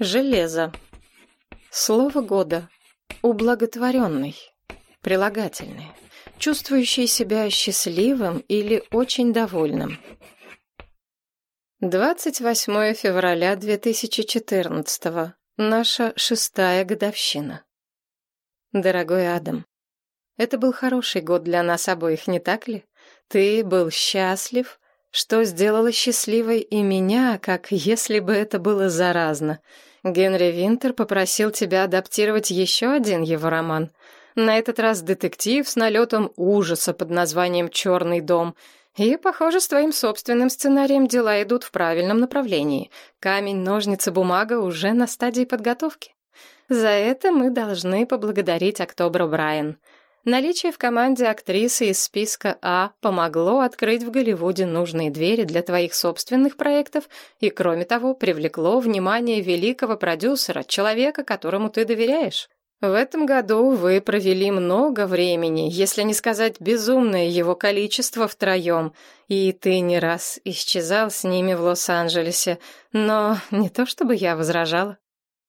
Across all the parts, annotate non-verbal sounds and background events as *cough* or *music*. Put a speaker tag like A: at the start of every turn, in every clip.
A: Железо. Слово года. Ублаготворенный. Прилагательное. Чувствующий себя счастливым или очень довольным. 28 февраля 2014. Наша шестая годовщина. Дорогой Адам, это был хороший год для нас обоих, не так ли? Ты был счастлив, что сделало счастливой и меня, как если бы это было заразно. Генри Винтер попросил тебя адаптировать еще один его роман. На этот раз детектив с налетом ужаса под названием «Черный дом». И, похоже, с твоим собственным сценарием дела идут в правильном направлении. Камень, ножницы, бумага уже на стадии подготовки. За это мы должны поблагодарить Октобер Брайан. Наличие в команде актрисы из списка А помогло открыть в Голливуде нужные двери для твоих собственных проектов и, кроме того, привлекло внимание великого продюсера, человека, которому ты доверяешь. В этом году вы провели много времени, если не сказать безумное его количество втроем, и ты не раз исчезал с ними в Лос-Анджелесе, но не то чтобы я возражала.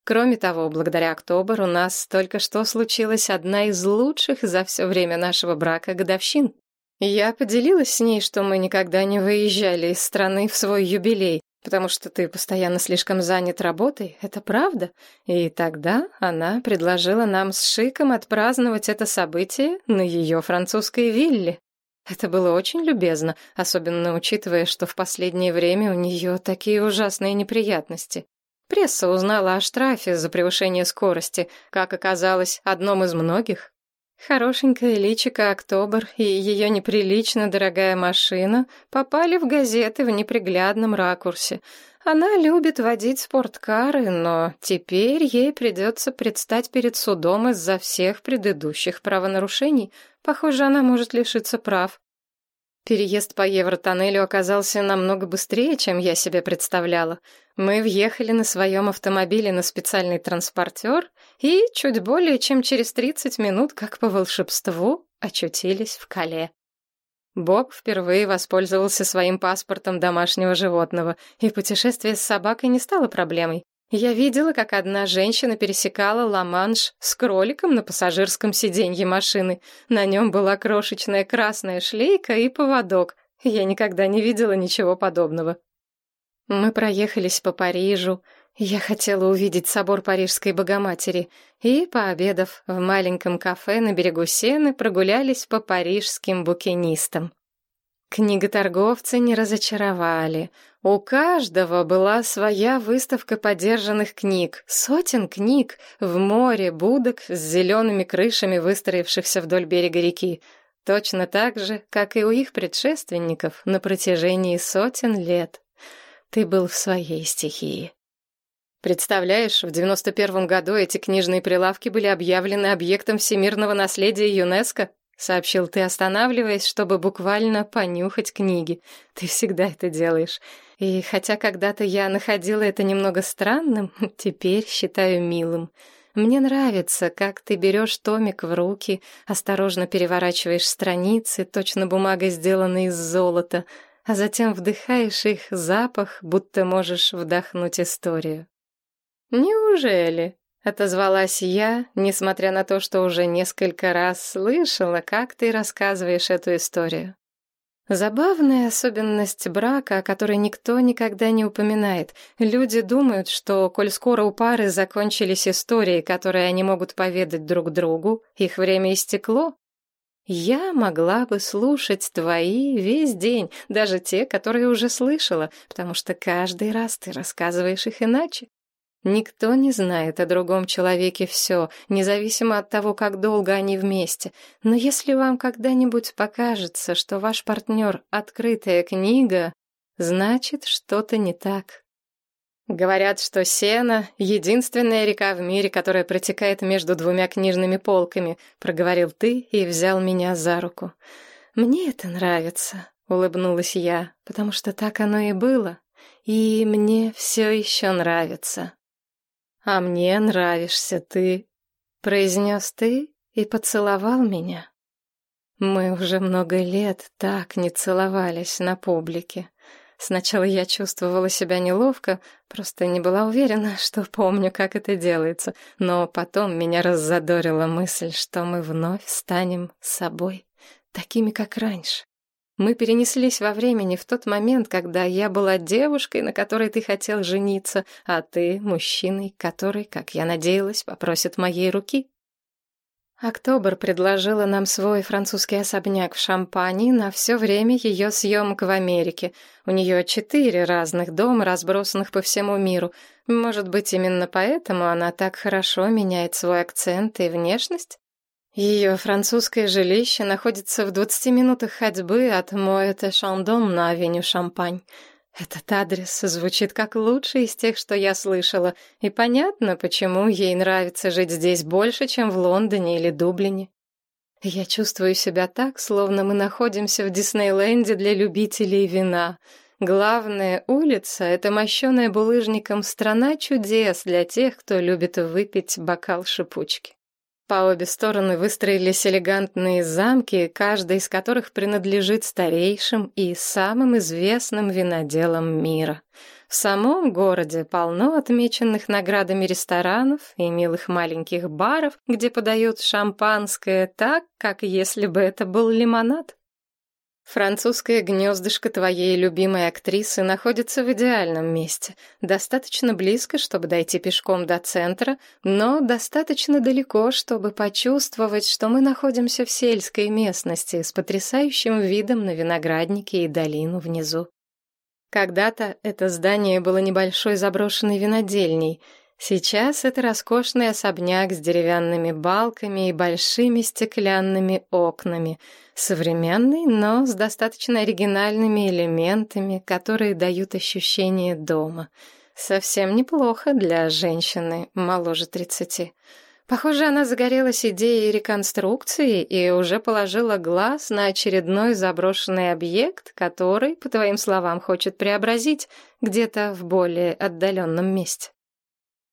A: Кроме того, благодаря Октобер у нас только что случилась одна из лучших за все время нашего брака годовщин. Я поделилась с ней, что мы никогда не выезжали из страны в свой юбилей, потому что ты постоянно слишком занят работой, это правда. И тогда она предложила нам с Шиком отпраздновать это событие на ее французской вилле. Это было очень любезно, особенно учитывая, что в последнее время у нее такие ужасные неприятности. Пресса узнала о штрафе за превышение скорости, как оказалось, одном из многих. Хорошенькая личика Октобер и ее неприлично дорогая машина попали в газеты в неприглядном ракурсе. Она любит водить спорткары, но теперь ей придется предстать перед судом из-за всех предыдущих правонарушений. Похоже, она может лишиться прав. Переезд по Евротоннелю оказался намного быстрее, чем я себе представляла. Мы въехали на своем автомобиле на специальный транспортер и чуть более чем через 30 минут, как по волшебству, очутились в Кале. Боб впервые воспользовался своим паспортом домашнего животного, и путешествие с собакой не стало проблемой. Я видела, как одна женщина пересекала Ла-Манш с кроликом на пассажирском сиденье машины. На нем была крошечная красная шлейка и поводок. Я никогда не видела ничего подобного. Мы проехались по Парижу. Я хотела увидеть собор Парижской Богоматери. И, пообедав в маленьком кафе на берегу Сены, прогулялись по парижским букинистам. Книготорговцы не разочаровали. У каждого была своя выставка подержанных книг, сотен книг в море будок с зелеными крышами, выстроившихся вдоль берега реки, точно так же, как и у их предшественников на протяжении сотен лет. Ты был в своей стихии. Представляешь, в 91 году эти книжные прилавки были объявлены объектом всемирного наследия ЮНЕСКо. — сообщил ты, останавливаясь, чтобы буквально понюхать книги. Ты всегда это делаешь. И хотя когда-то я находила это немного странным, *laughs* теперь считаю милым. Мне нравится, как ты берешь томик в руки, осторожно переворачиваешь страницы, точно бумагой сделанной из золота, а затем вдыхаешь их запах, будто можешь вдохнуть историю. «Неужели?» Отозвалась я, несмотря на то, что уже несколько раз слышала, как ты рассказываешь эту историю. Забавная особенность брака, о которой никто никогда не упоминает. Люди думают, что, коль скоро у пары закончились истории, которые они могут поведать друг другу, их время истекло. Я могла бы слушать твои весь день, даже те, которые уже слышала, потому что каждый раз ты рассказываешь их иначе. Никто не знает о другом человеке все, независимо от того, как долго они вместе. Но если вам когда-нибудь покажется, что ваш партнер — открытая книга, значит, что-то не так. Говорят, что Сена — единственная река в мире, которая протекает между двумя книжными полками, проговорил ты и взял меня за руку. Мне это нравится, улыбнулась я, потому что так оно и было. И мне все еще нравится. «А мне нравишься ты», — произнес ты и поцеловал меня. Мы уже много лет так не целовались на публике. Сначала я чувствовала себя неловко, просто не была уверена, *laughs* что помню, как это делается, но потом меня раззадорила мысль, что мы вновь станем собой, такими, как раньше. Мы перенеслись во времени в тот момент, когда я была девушкой, на которой ты хотел жениться, а ты — мужчиной, который, как я надеялась, попросит моей руки. Октобер предложила нам свой французский особняк в Шампани на все время ее съемок в Америке. У нее четыре разных дома, разбросанных по всему миру. Может быть, именно поэтому она так хорошо меняет свой акцент и внешность? Ее французское жилище находится в 20 минутах ходьбы от Моэте Шандом на авеню Шампань. Этот адрес звучит как лучший из тех, что я слышала, и понятно, почему ей нравится жить здесь больше, чем в Лондоне или Дублине. Я чувствую себя так, словно мы находимся в Диснейленде для любителей вина. Главная улица — это мощеная булыжником страна чудес для тех, кто любит выпить бокал шипучки. По обе стороны выстроились элегантные замки, каждый из которых принадлежит старейшим и самым известным виноделам мира. В самом городе полно отмеченных наградами ресторанов и милых маленьких баров, где подают шампанское так, как если бы это был лимонад. Французское гнездышко твоей любимой актрисы находится в идеальном месте. Достаточно близко, чтобы дойти пешком до центра, но достаточно далеко, чтобы почувствовать, что мы находимся в сельской местности с потрясающим видом на виноградники и долину внизу. Когда-то это здание было небольшой заброшенной винодельней — Сейчас это роскошный особняк с деревянными балками и большими стеклянными окнами. Современный, но с достаточно оригинальными элементами, которые дают ощущение дома. Совсем неплохо для женщины моложе тридцати. Похоже, она загорелась идеей реконструкции и уже положила глаз на очередной заброшенный объект, который, по твоим словам, хочет преобразить где-то в более отдаленном месте.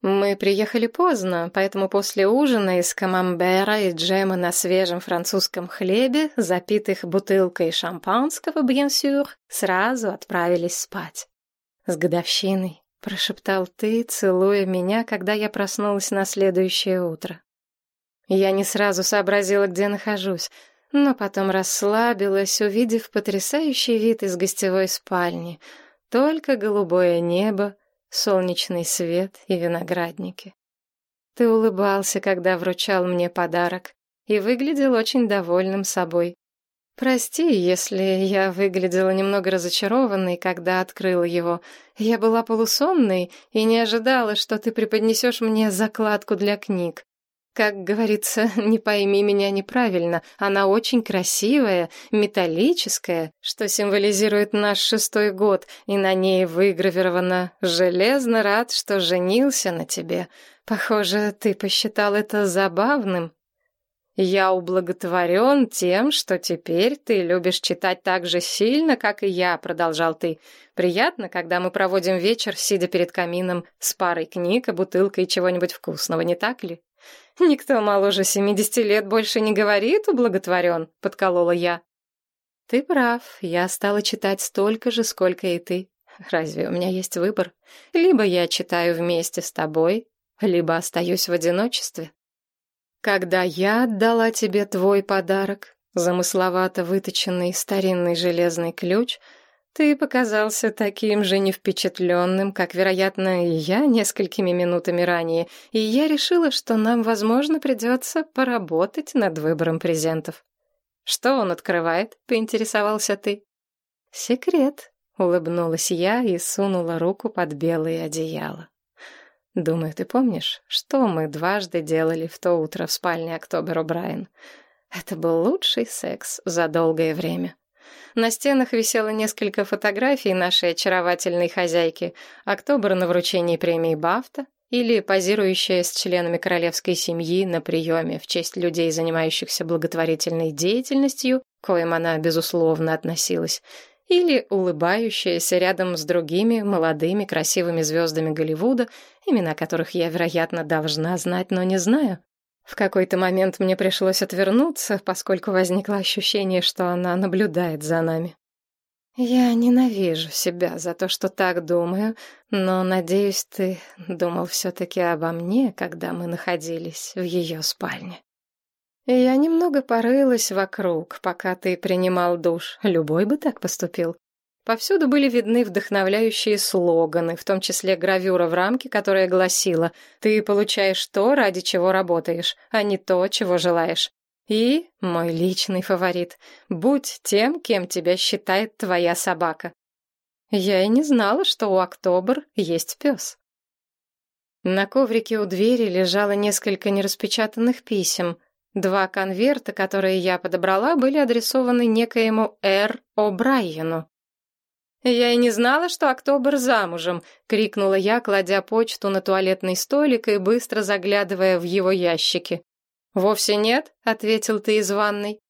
A: Мы приехали поздно, поэтому после ужина из камамбера и джема на свежем французском хлебе, запитых бутылкой шампанского, sûr, сразу отправились спать. «С годовщиной», — прошептал ты, целуя меня, когда я проснулась на следующее утро. Я не сразу сообразила, где нахожусь, но потом расслабилась, увидев потрясающий вид из гостевой спальни. Только голубое небо, солнечный свет и виноградники. Ты улыбался, когда вручал мне подарок, и выглядел очень довольным собой. Прости, если я выглядела немного разочарованной, когда открыла его. Я была полусонной и не ожидала, что ты преподнесешь мне закладку для книг. Как говорится, *laughs* не пойми меня неправильно, она очень красивая, металлическая, что символизирует наш шестой год, и на ней выгравировано «Железно рад, что женился на тебе». Похоже, ты посчитал это забавным. Я ублаготворен тем, что теперь ты любишь читать так же сильно, как и я, продолжал ты. Приятно, когда мы проводим вечер, сидя перед камином с парой книг и бутылкой чего-нибудь вкусного, не так ли? «Никто моложе семидесяти лет больше не говорит, ублаготворен», — подколола я. «Ты прав, я стала читать столько же, сколько и ты. Разве у меня есть выбор? Либо я читаю вместе с тобой, либо остаюсь в одиночестве. Когда я отдала тебе твой подарок, замысловато выточенный старинный железный ключ — ты показался таким же невпечатленным, как, вероятно, и я несколькими минутами ранее, и я решила, что нам, возможно, придется поработать над выбором презентов. «Что он открывает?» — поинтересовался ты. «Секрет», — улыбнулась я и сунула руку под белое одеяло. «Думаю, ты помнишь, что мы дважды делали в то утро в спальне Октобер О'Брайен? Это был лучший секс за долгое время». На стенах висело несколько фотографий нашей очаровательной хозяйки. Октобер на вручении премии Бафта или позирующая с членами королевской семьи на приеме в честь людей, занимающихся благотворительной деятельностью, к коим она, безусловно, относилась, или улыбающаяся рядом с другими молодыми красивыми звездами Голливуда, имена которых я, вероятно, должна знать, но не знаю. В какой-то момент мне пришлось отвернуться, поскольку возникло ощущение, что она наблюдает за нами. Я ненавижу себя за то, что так думаю, но, надеюсь, ты думал все-таки обо мне, когда мы находились в ее спальне. Я немного порылась вокруг, пока ты принимал душ. Любой бы так поступил. Повсюду были видны вдохновляющие слоганы, в том числе гравюра в рамке, которая гласила «Ты получаешь то, ради чего работаешь, а не то, чего желаешь». И, мой личный фаворит, будь тем, кем тебя считает твоя собака. Я и не знала, что у Октобер есть пес. На коврике у двери лежало несколько нераспечатанных писем. Два конверта, которые я подобрала, были адресованы некоему Р. О'Брайену. «Я и не знала, что Октобер замужем», — крикнула я, кладя почту на туалетный столик и быстро заглядывая в его ящики. «Вовсе нет», — ответил ты из ванной.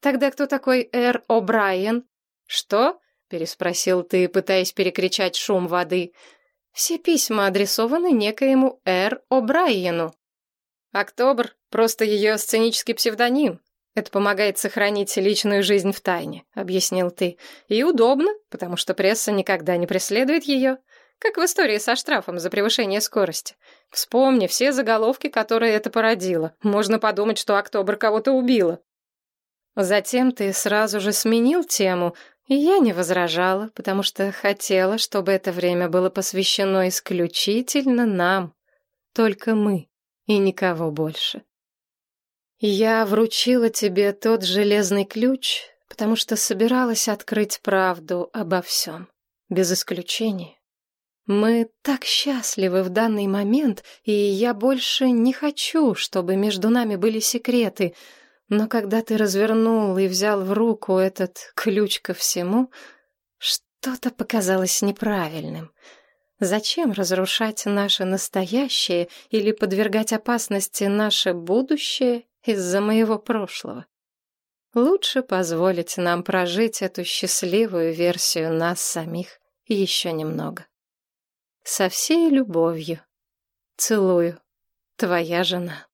A: «Тогда кто такой Эр О'Брайен?» «Что?» — переспросил ты, пытаясь перекричать шум воды. «Все письма адресованы некоему Эр О'Брайену». «Октобр — просто ее сценический псевдоним. Это помогает сохранить личную жизнь в тайне», — объяснил ты. «И удобно, потому что пресса никогда не преследует ее. Как в истории со штрафом за превышение скорости. Вспомни все заголовки, которые это породило. Можно подумать, что Октобер кого-то убила. Затем ты сразу же сменил тему, и я не возражала, потому что хотела, чтобы это время было посвящено исключительно нам. Только мы и никого больше. Я вручила тебе тот железный ключ, потому что собиралась открыть правду обо всем, без исключения. Мы так счастливы в данный момент, и я больше не хочу, чтобы между нами были секреты. Но когда ты развернул и взял в руку этот ключ ко всему, что-то показалось неправильным. Зачем разрушать наше настоящее или подвергать опасности наше будущее из-за моего прошлого? Лучше позволить нам прожить эту счастливую версию нас самих еще немного. Со всей любовью. Целую. Твоя жена.